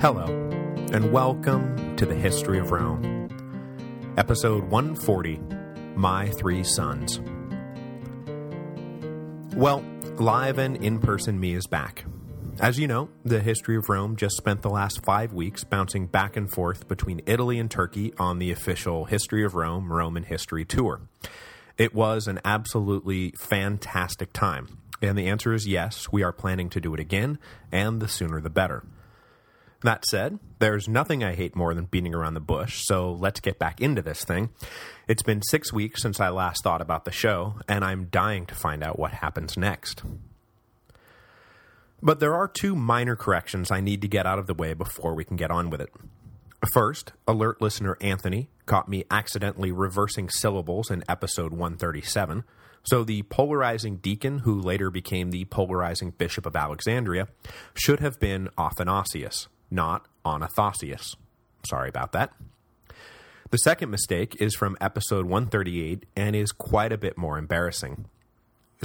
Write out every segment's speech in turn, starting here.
Hello, and welcome to the History of Rome. Episode 140, My Three Sons. Well, live and in-person me is back. As you know, the History of Rome just spent the last five weeks bouncing back and forth between Italy and Turkey on the official History of Rome Roman History Tour. It was an absolutely fantastic time, and the answer is yes, we are planning to do it again, and the sooner the better. That said, there's nothing I hate more than beating around the bush, so let's get back into this thing. It's been six weeks since I last thought about the show, and I'm dying to find out what happens next. But there are two minor corrections I need to get out of the way before we can get on with it. First, alert listener Anthony caught me accidentally reversing syllables in episode 137, so the polarizing deacon who later became the polarizing bishop of Alexandria should have been Athanasius, not Onathosius. Sorry about that. The second mistake is from episode 138 and is quite a bit more embarrassing.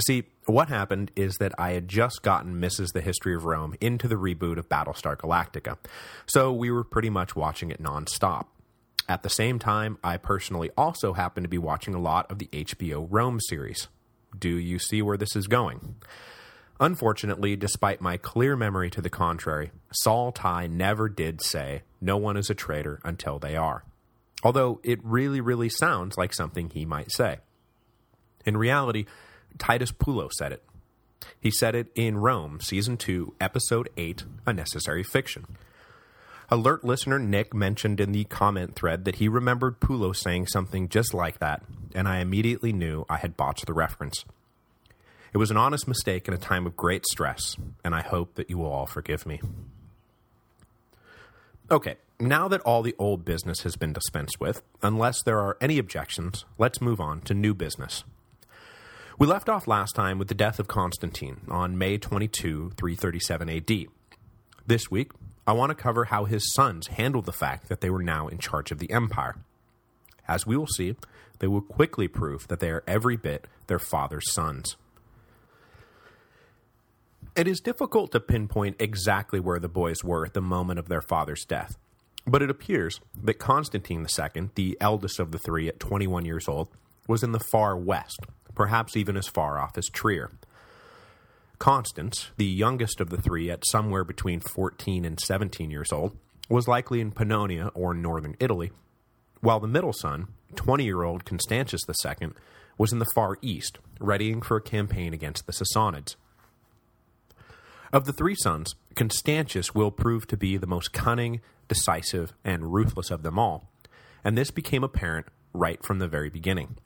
See, what happened is that I had just gotten Mrs. The History of Rome into the reboot of Battlestar Galactica, so we were pretty much watching it non-stop. At the same time, I personally also happened to be watching a lot of the HBO Rome series. Do you see where this is going? Unfortunately, despite my clear memory to the contrary, Saul Tigh never did say, no one is a traitor until they are. Although it really, really sounds like something he might say. In reality, Titus Pullo said it. He said it in Rome, Season 2, Episode 8, A Necessary Fiction. Alert listener Nick mentioned in the comment thread that he remembered Pullo saying something just like that, and I immediately knew I had botched the reference. It was an honest mistake in a time of great stress, and I hope that you will all forgive me. Okay, now that all the old business has been dispensed with, unless there are any objections, let's move on to new business. We left off last time with the death of Constantine on May 22, 337 AD. This week, I want to cover how his sons handled the fact that they were now in charge of the empire. As we will see, they will quickly prove that they are every bit their father's sons. It is difficult to pinpoint exactly where the boys were at the moment of their father's death, but it appears that Constantine II, the eldest of the three at 21 years old, was in the far west, perhaps even as far off as Trier. Constans, the youngest of the three at somewhere between 14 and 17 years old, was likely in Pannonia or northern Italy, while the middle son, 20-year-old Constantius II, was in the far east, readying for a campaign against the Sassanids. Of the three sons, Constantius will prove to be the most cunning, decisive, and ruthless of them all, and this became apparent right from the very beginning.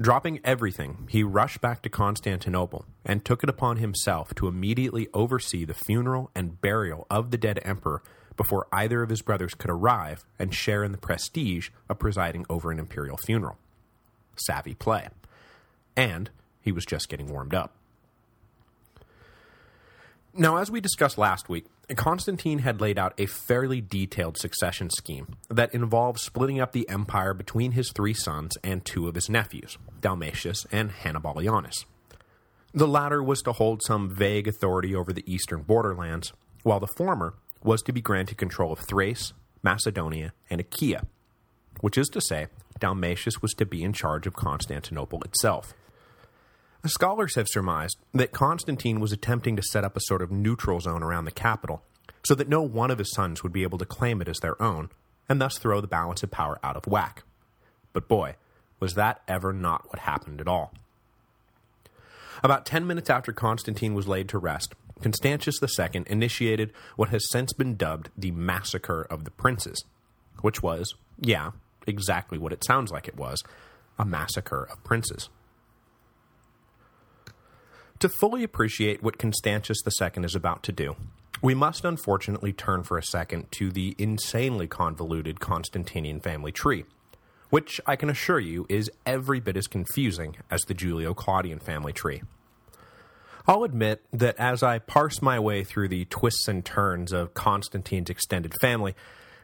Dropping everything, he rushed back to Constantinople and took it upon himself to immediately oversee the funeral and burial of the dead emperor before either of his brothers could arrive and share in the prestige of presiding over an imperial funeral. Savvy play. And he was just getting warmed up. Now, as we discussed last week, Constantine had laid out a fairly detailed succession scheme that involved splitting up the empire between his three sons and two of his nephews, Dalmatius and Hannibalianus. The latter was to hold some vague authority over the eastern borderlands, while the former was to be granted control of Thrace, Macedonia, and Achaia, which is to say, Dalmatius was to be in charge of Constantinople itself. Scholars have surmised that Constantine was attempting to set up a sort of neutral zone around the capital, so that no one of his sons would be able to claim it as their own, and thus throw the balance of power out of whack. But boy, was that ever not what happened at all. About ten minutes after Constantine was laid to rest, Constantius II initiated what has since been dubbed the Massacre of the Princes, which was, yeah, exactly what it sounds like it was, a massacre of princes. To fully appreciate what Constantius II is about to do, we must unfortunately turn for a second to the insanely convoluted Constantinian family tree, which I can assure you is every bit as confusing as the Julio-Claudian family tree. I'll admit that as I parse my way through the twists and turns of Constantine's extended family,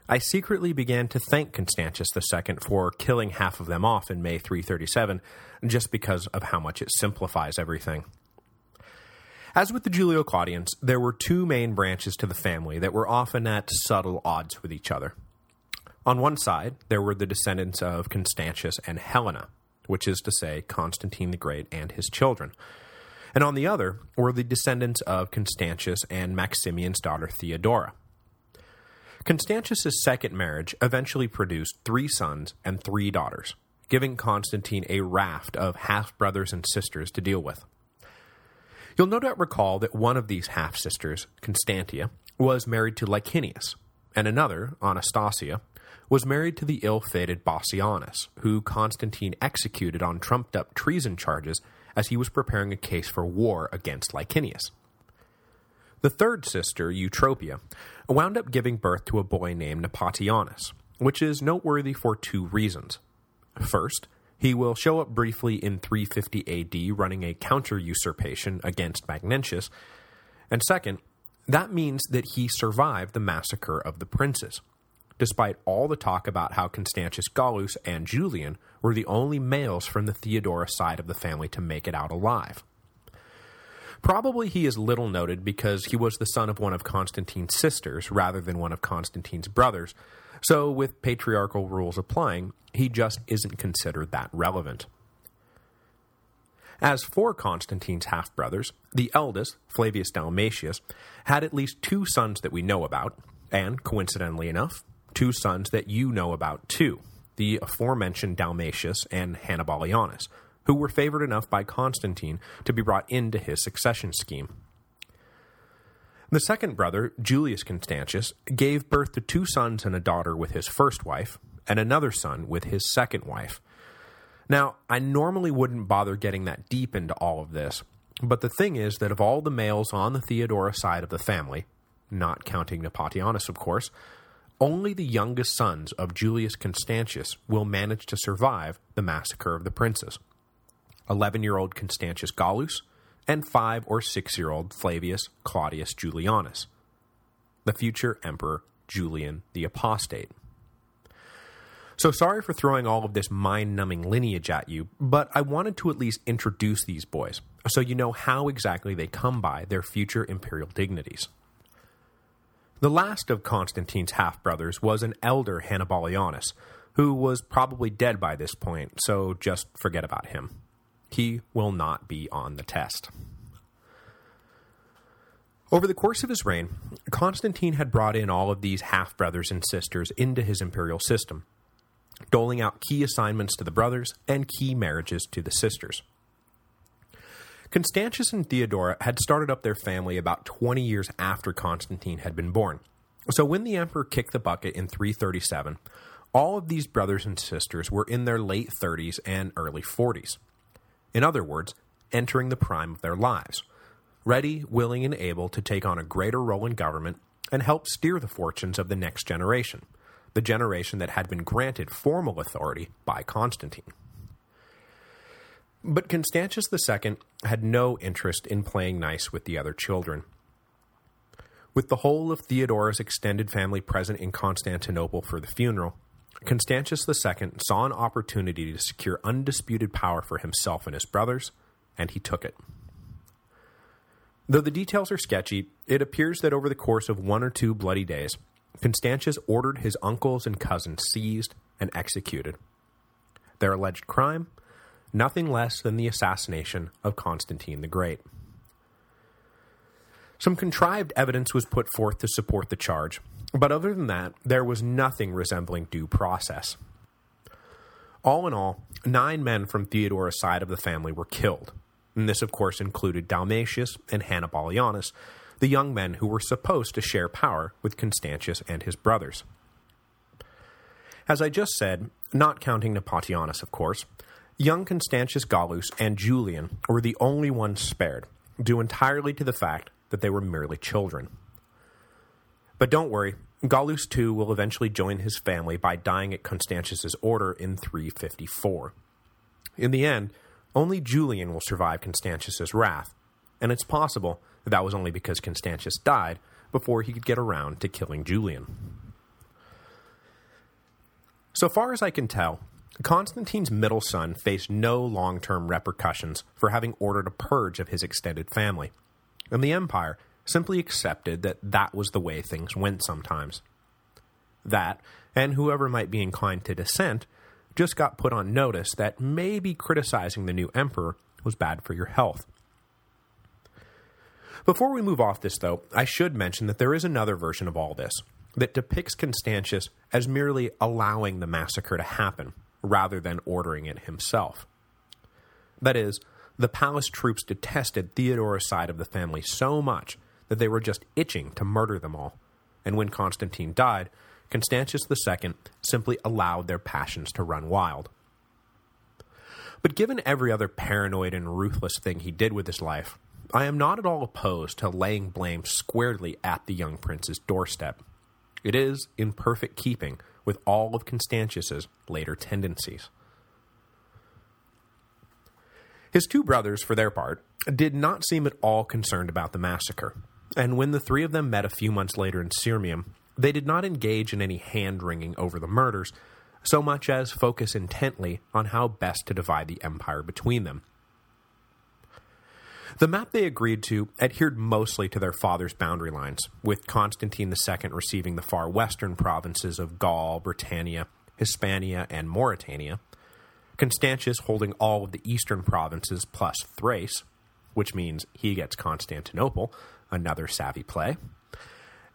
I secretly began to thank Constantius II for killing half of them off in May 337, just because of how much it simplifies everything. As with the Julio-Claudians, there were two main branches to the family that were often at subtle odds with each other. On one side, there were the descendants of Constantius and Helena, which is to say Constantine the Great and his children. And on the other were the descendants of Constantius and Maximian's daughter Theodora. Constantius's second marriage eventually produced three sons and three daughters, giving Constantine a raft of half-brothers and sisters to deal with. You'll no doubt recall that one of these half-sisters, Constantia, was married to Licinius, and another, Anastasia, was married to the ill-fated Bassianus, who Constantine executed on trumped-up treason charges as he was preparing a case for war against Licinius. The third sister, Eutropia, wound up giving birth to a boy named Nepotianus, which is noteworthy for two reasons. First, he will show up briefly in 350 AD running a counter-usurpation against Magnentius, and second, that means that he survived the massacre of the princes, despite all the talk about how Constantius Gallus and Julian were the only males from the Theodora side of the family to make it out alive. Probably he is little noted because he was the son of one of Constantine's sisters rather than one of Constantine's brothers, so with patriarchal rules applying, he just isn't considered that relevant. As for Constantine's half-brothers, the eldest, Flavius Dalmatius, had at least two sons that we know about, and, coincidentally enough, two sons that you know about too, the aforementioned Dalmatius and Hannibalianus, who were favored enough by Constantine to be brought into his succession scheme. The second brother, Julius Constantius, gave birth to two sons and a daughter with his first wife, and another son with his second wife. Now, I normally wouldn't bother getting that deep into all of this, but the thing is that of all the males on the Theodora side of the family, not counting Nepotianus, of course, only the youngest sons of Julius Constantius will manage to survive the massacre of the princes. 11-year-old Constantius Gallus, and 5 or 6-year-old Flavius Claudius Julianus, the future emperor Julian the Apostate. So sorry for throwing all of this mind-numbing lineage at you, but I wanted to at least introduce these boys, so you know how exactly they come by their future imperial dignities. The last of Constantine's half-brothers was an elder Hannibalianus, who was probably dead by this point, so just forget about him he will not be on the test. Over the course of his reign, Constantine had brought in all of these half-brothers and sisters into his imperial system, doling out key assignments to the brothers and key marriages to the sisters. Constantius and Theodora had started up their family about 20 years after Constantine had been born, so when the emperor kicked the bucket in 337, all of these brothers and sisters were in their late 30s and early 40s. In other words, entering the prime of their lives, ready, willing, and able to take on a greater role in government and help steer the fortunes of the next generation, the generation that had been granted formal authority by Constantine. But Constantius II had no interest in playing nice with the other children. With the whole of Theodora's extended family present in Constantinople for the funeral, Constantius II saw an opportunity to secure undisputed power for himself and his brothers, and he took it. Though the details are sketchy, it appears that over the course of one or two bloody days, Constantius ordered his uncles and cousins seized and executed. Their alleged crime? Nothing less than the assassination of Constantine the Great. Some contrived evidence was put forth to support the charge, but other than that, there was nothing resembling due process. All in all, nine men from Theodora's side of the family were killed, and this of course included Dalmatius and Hannibalianus, the young men who were supposed to share power with Constantius and his brothers. As I just said, not counting Nepotianus of course, young Constantius Gallus and Julian were the only ones spared, due entirely to the fact that they were merely children. But don't worry, Gallus too will eventually join his family by dying at Constantius's order in 354. In the end, only Julian will survive Constantius's wrath, and it's possible that that was only because Constantius died before he could get around to killing Julian. So far as I can tell, Constantine's middle son faced no long-term repercussions for having ordered a purge of his extended family, and the empire simply accepted that that was the way things went sometimes. That, and whoever might be inclined to dissent, just got put on notice that maybe criticizing the new emperor was bad for your health. Before we move off this, though, I should mention that there is another version of all this, that depicts Constantius as merely allowing the massacre to happen, rather than ordering it himself. That is, the palace troops detested Theodora's side of the family so much that they were just itching to murder them all, and when Constantine died, Constantius II simply allowed their passions to run wild. But given every other paranoid and ruthless thing he did with his life, I am not at all opposed to laying blame squarely at the young prince's doorstep. It is in perfect keeping with all of Constantius's later tendencies. His two brothers, for their part, did not seem at all concerned about the massacre, and when the three of them met a few months later in Sirmium, they did not engage in any hand-wringing over the murders, so much as focus intently on how best to divide the empire between them. The map they agreed to adhered mostly to their father's boundary lines, with Constantine II receiving the far western provinces of Gaul, Britannia, Hispania, and Mauritania, Constantius holding all of the eastern provinces plus Thrace, which means he gets Constantinople, another savvy play,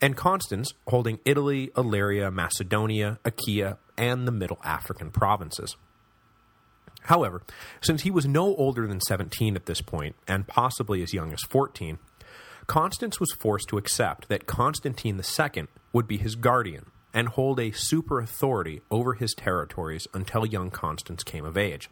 and Constans holding Italy, Illyria, Macedonia, Achaia, and the Middle African provinces. However, since he was no older than 17 at this point, and possibly as young as 14, Constans was forced to accept that Constantine II would be his guardian and hold a super authority over his territories until young Constans came of age.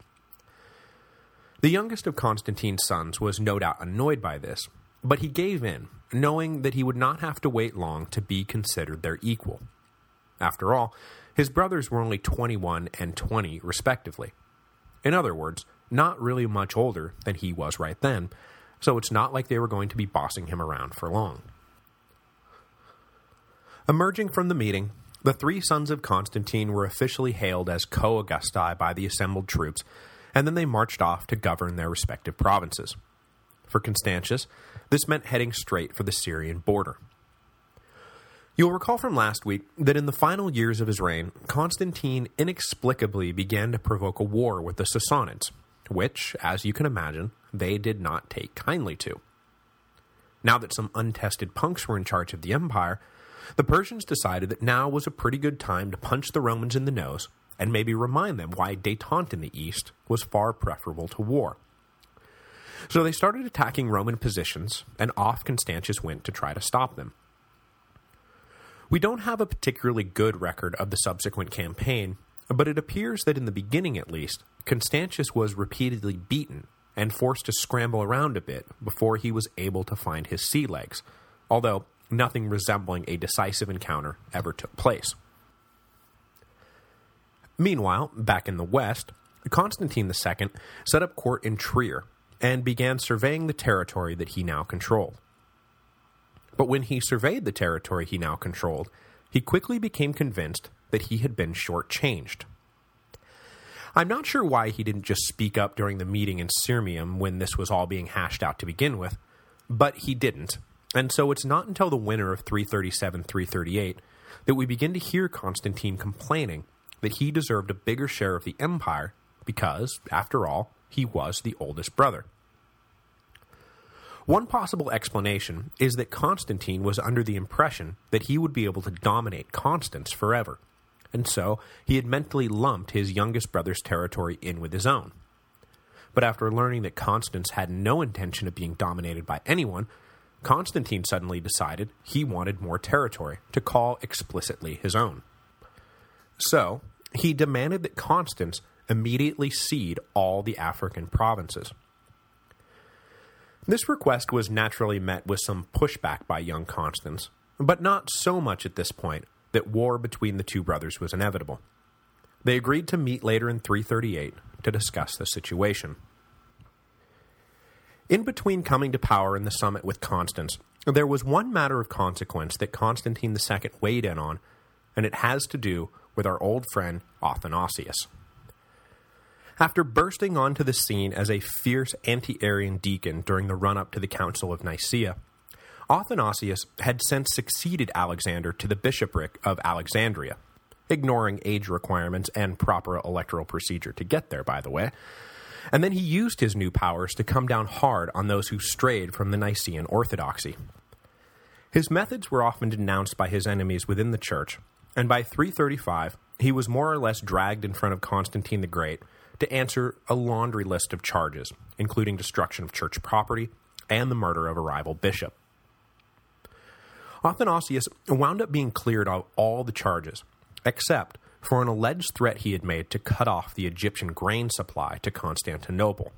The youngest of Constantine's sons was no doubt annoyed by this, but he gave in, knowing that he would not have to wait long to be considered their equal. After all, his brothers were only 21 and 20 respectively. In other words, not really much older than he was right then, so it's not like they were going to be bossing him around for long. Emerging from the meeting, the three sons of Constantine were officially hailed as co-Augusti by the assembled troops, and then they marched off to govern their respective provinces. For Constantius, this meant heading straight for the Syrian border. You'll recall from last week that in the final years of his reign, Constantine inexplicably began to provoke a war with the Sassanids, which, as you can imagine, they did not take kindly to. Now that some untested punks were in charge of the empire, the Persians decided that now was a pretty good time to punch the Romans in the nose and maybe remind them why détente in the east was far preferable to war. So they started attacking Roman positions, and off Constantius went to try to stop them. We don't have a particularly good record of the subsequent campaign, but it appears that in the beginning at least, Constantius was repeatedly beaten and forced to scramble around a bit before he was able to find his sea legs, although nothing resembling a decisive encounter ever took place. Meanwhile, back in the west, Constantine II set up court in Trier and began surveying the territory that he now controlled. But when he surveyed the territory he now controlled, he quickly became convinced that he had been shortchanged. I'm not sure why he didn't just speak up during the meeting in Sirmium when this was all being hashed out to begin with, but he didn't, and so it's not until the winter of 337-338 that we begin to hear Constantine complaining that he deserved a bigger share of the empire because, after all, he was the oldest brother. One possible explanation is that Constantine was under the impression that he would be able to dominate Constans forever, and so he had mentally lumped his youngest brother's territory in with his own. But after learning that Constans had no intention of being dominated by anyone, Constantine suddenly decided he wanted more territory to call explicitly his own. So, he demanded that Constans immediately cede all the African provinces. This request was naturally met with some pushback by young Constans, but not so much at this point that war between the two brothers was inevitable. They agreed to meet later in 338 to discuss the situation. In between coming to power and the summit with Constans, there was one matter of consequence that Constantine II weighed in on, and it has to do with our old friend Athanasius. After bursting onto the scene as a fierce anti-Arian deacon during the run-up to the Council of Nicaea, Athanasius had since succeeded Alexander to the bishopric of Alexandria, ignoring age requirements and proper electoral procedure to get there, by the way, and then he used his new powers to come down hard on those who strayed from the Nicene orthodoxy. His methods were often denounced by his enemies within the church, and by 335 he was more or less dragged in front of Constantine the Great to answer a laundry list of charges, including destruction of church property and the murder of a rival bishop. Athanasius wound up being cleared of all the charges, except for an alleged threat he had made to cut off the Egyptian grain supply to Constantinople.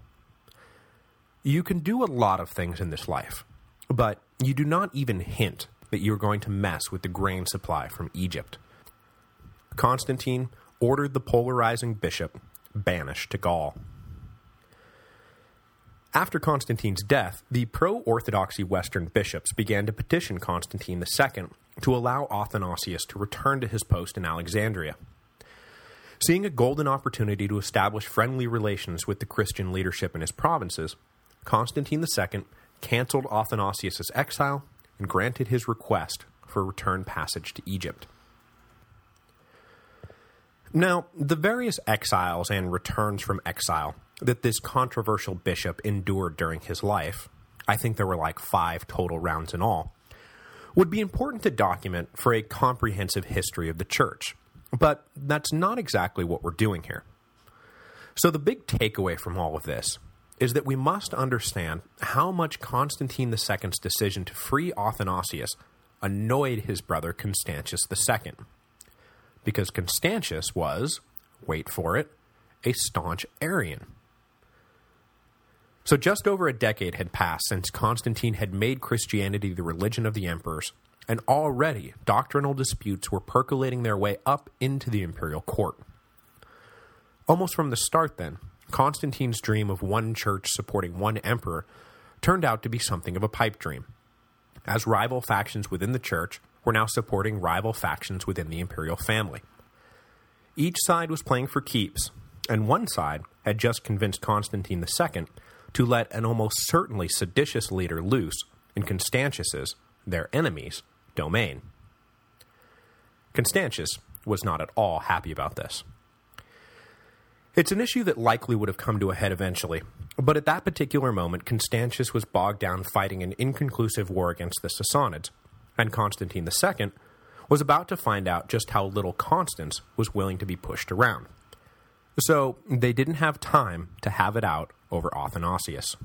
You can do a lot of things in this life, but you do not even hint that you're going to mess with the grain supply from Egypt. Constantine ordered the polarizing bishop banished to Gaul. After Constantine's death, the pro-Orthodoxy Western bishops began to petition Constantine II to allow Athanasius to return to his post in Alexandria. Seeing a golden opportunity to establish friendly relations with the Christian leadership in his provinces, Constantine II cancelled Athanasius' exile and granted his request for a return passage to Egypt. Now, the various exiles and returns from exile that this controversial bishop endured during his life, I think there were like five total rounds in all, would be important to document for a comprehensive history of the church. But that's not exactly what we're doing here. So the big takeaway from all of this is that we must understand how much Constantine II's decision to free Athanasius annoyed his brother Constantius II because Constantius was, wait for it, a staunch Arian. So just over a decade had passed since Constantine had made Christianity the religion of the emperors, and already doctrinal disputes were percolating their way up into the imperial court. Almost from the start then, Constantine's dream of one church supporting one emperor turned out to be something of a pipe dream, as rival factions within the church were now supporting rival factions within the imperial family. Each side was playing for keeps, and one side had just convinced Constantine II to let an almost certainly seditious leader loose in Constantius's, their enemies, domain. Constantius was not at all happy about this. It's an issue that likely would have come to a head eventually, but at that particular moment Constantius was bogged down fighting an inconclusive war against the Sassanids, and Constantine II was about to find out just how little Constans was willing to be pushed around. So they didn't have time to have it out over Athanasius.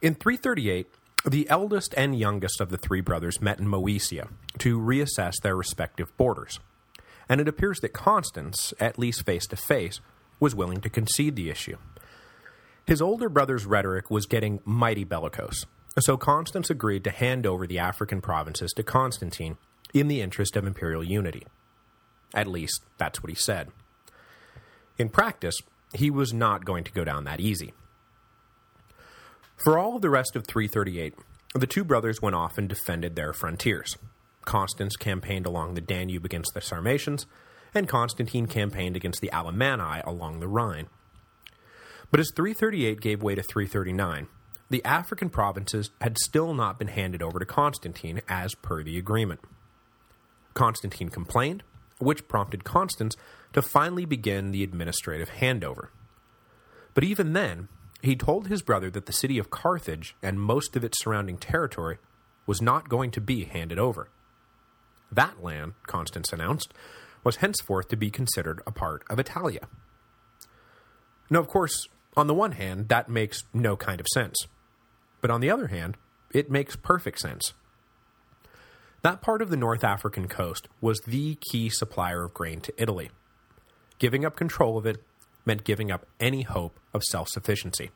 In 338, the eldest and youngest of the three brothers met in Moesia to reassess their respective borders, and it appears that Constans, at least face-to-face, -face, was willing to concede the issue. His older brother's rhetoric was getting mighty bellicose, so Constans agreed to hand over the African provinces to Constantine in the interest of imperial unity. At least, that's what he said. In practice, he was not going to go down that easy. For all of the rest of 338, the two brothers went off and defended their frontiers. Constans campaigned along the Danube against the Sarmatians, and Constantine campaigned against the Alemanni along the Rhine. But as 338 gave way to 339, the African provinces had still not been handed over to Constantine as per the agreement. Constantine complained, which prompted Constans to finally begin the administrative handover. But even then, he told his brother that the city of Carthage and most of its surrounding territory was not going to be handed over. That land, Constans announced, was henceforth to be considered a part of Italia. Now, of course, on the one hand, that makes no kind of sense. But on the other hand, it makes perfect sense. That part of the North African coast was the key supplier of grain to Italy. Giving up control of it meant giving up any hope of self-sufficiency.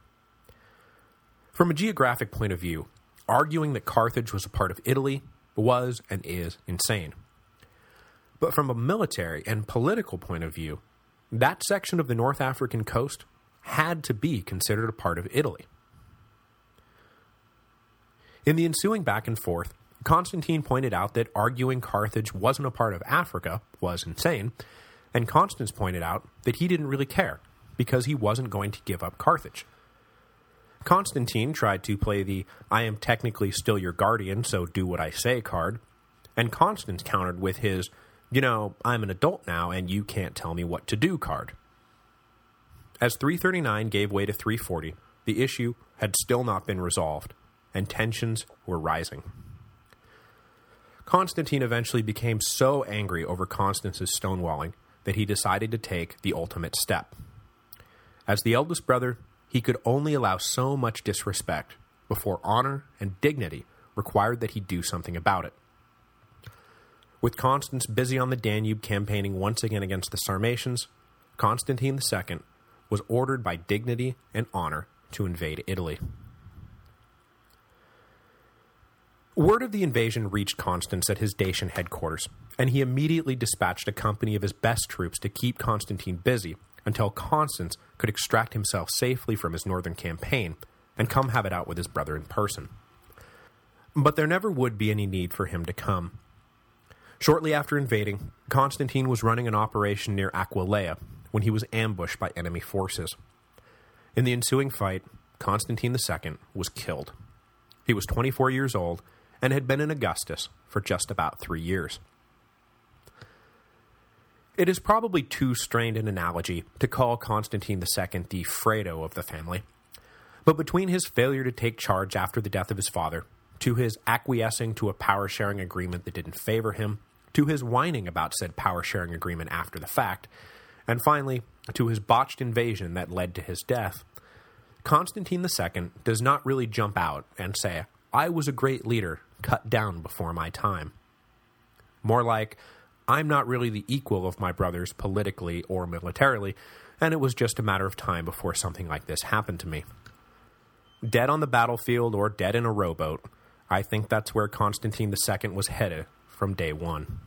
From a geographic point of view, arguing that Carthage was a part of Italy was and is insane. But from a military and political point of view, that section of the North African coast had to be considered a part of Italy. In the ensuing back and forth, Constantine pointed out that arguing Carthage wasn't a part of Africa was insane, and Constans pointed out that he didn't really care, because he wasn't going to give up Carthage. Constantine tried to play the I am technically still your guardian, so do what I say card, and Constans countered with his, you know, I'm an adult now and you can't tell me what to do card. As 339 gave way to 340, the issue had still not been resolved, and tensions were rising. Constantine eventually became so angry over Constans's stonewalling that he decided to take the ultimate step. As the eldest brother, he could only allow so much disrespect before honor and dignity required that he do something about it. With Constans busy on the Danube campaigning once again against the Sarmatians, Constantine II was ordered by dignity and honor to invade Italy. Word of the invasion reached Constans at his Dacian headquarters, and he immediately dispatched a company of his best troops to keep Constantine busy until Constans could extract himself safely from his northern campaign and come have it out with his brother in person. But there never would be any need for him to come. Shortly after invading, Constantine was running an operation near Aquileia when he was ambushed by enemy forces. In the ensuing fight, Constantine II was killed. He was 24 years old and had been in Augustus for just about three years. It is probably too strained an analogy to call Constantine II the Fredo of the family, but between his failure to take charge after the death of his father, to his acquiescing to a power-sharing agreement that didn't favor him, to his whining about said power-sharing agreement after the fact, and finally, to his botched invasion that led to his death, Constantine II does not really jump out and say, I was a great leader, cut down before my time. More like, I'm not really the equal of my brothers politically or militarily, and it was just a matter of time before something like this happened to me. Dead on the battlefield or dead in a rowboat, I think that's where Constantine II was headed from day one.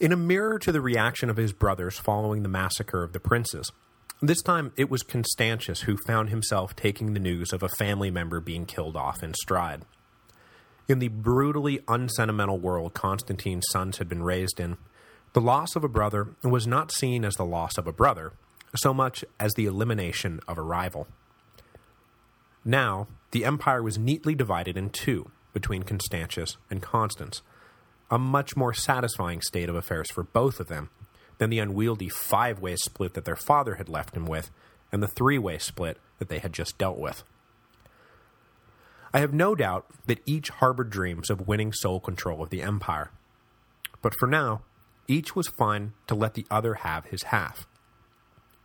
In a mirror to the reaction of his brothers following the massacre of the princes, this time it was Constantius who found himself taking the news of a family member being killed off in stride. In the brutally unsentimental world Constantine's sons had been raised in, the loss of a brother was not seen as the loss of a brother, so much as the elimination of a rival. Now, the empire was neatly divided in two between Constantius and Constans, a much more satisfying state of affairs for both of them than the unwieldy five-way split that their father had left him with and the three-way split that they had just dealt with. I have no doubt that each harbored dreams of winning sole control of the empire. But for now, each was fine to let the other have his half.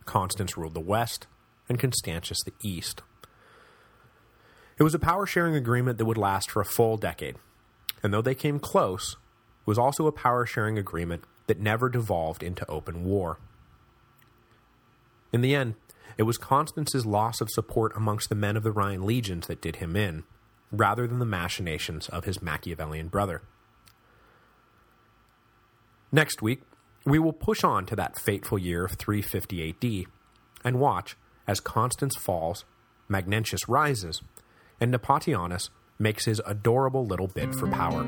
Constans ruled the west, and Constantius the east. It was a power-sharing agreement that would last for a full decade, and though they came close, it was also a power-sharing agreement that never devolved into open war. In the end, it was Constans's loss of support amongst the men of the Rhine legions that did him in, rather than the machinations of his Machiavellian brother. Next week, we will push on to that fateful year of 350 AD, and watch as Constans falls, Magnentius rises, and Nepotianus makes his adorable little bid for power.